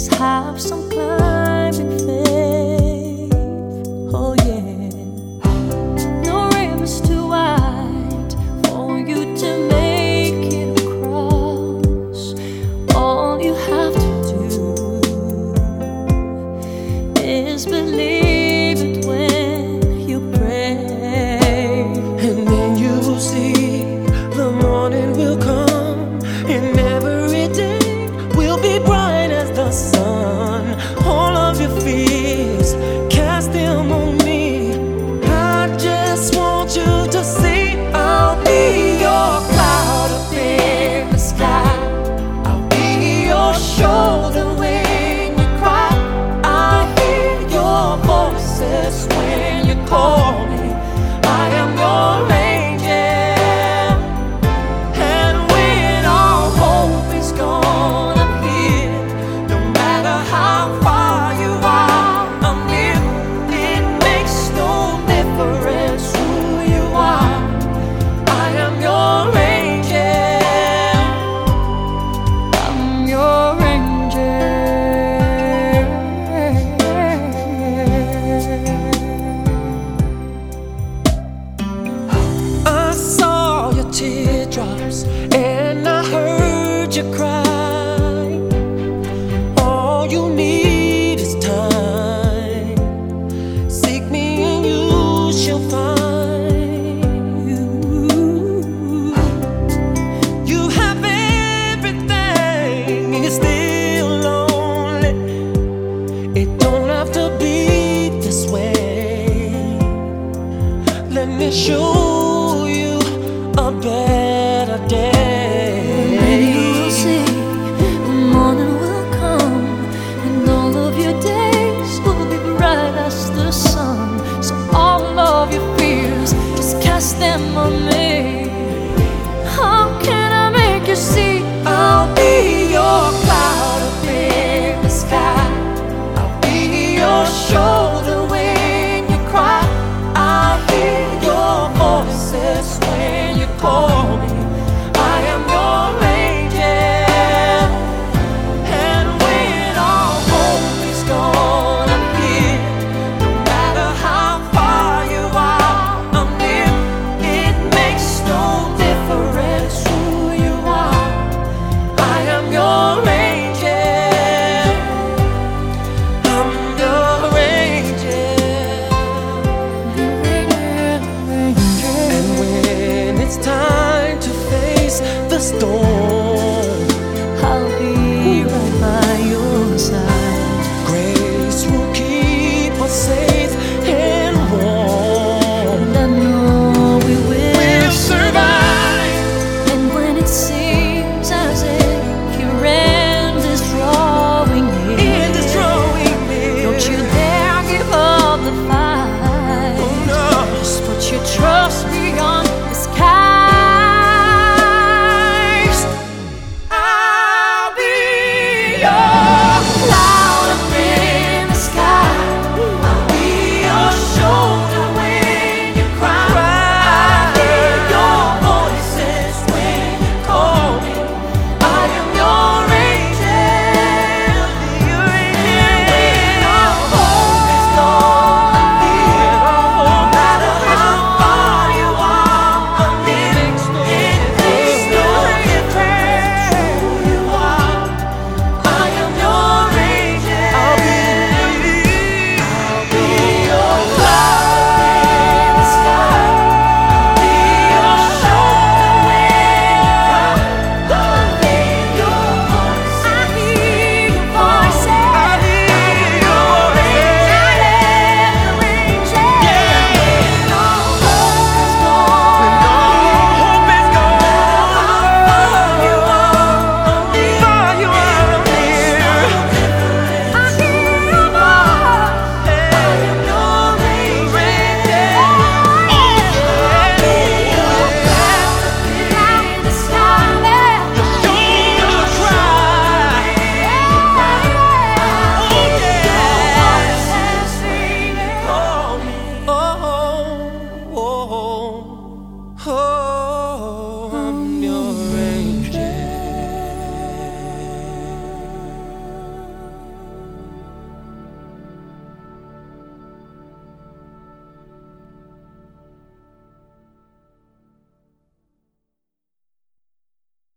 Let's have some climbing. better day. I'll be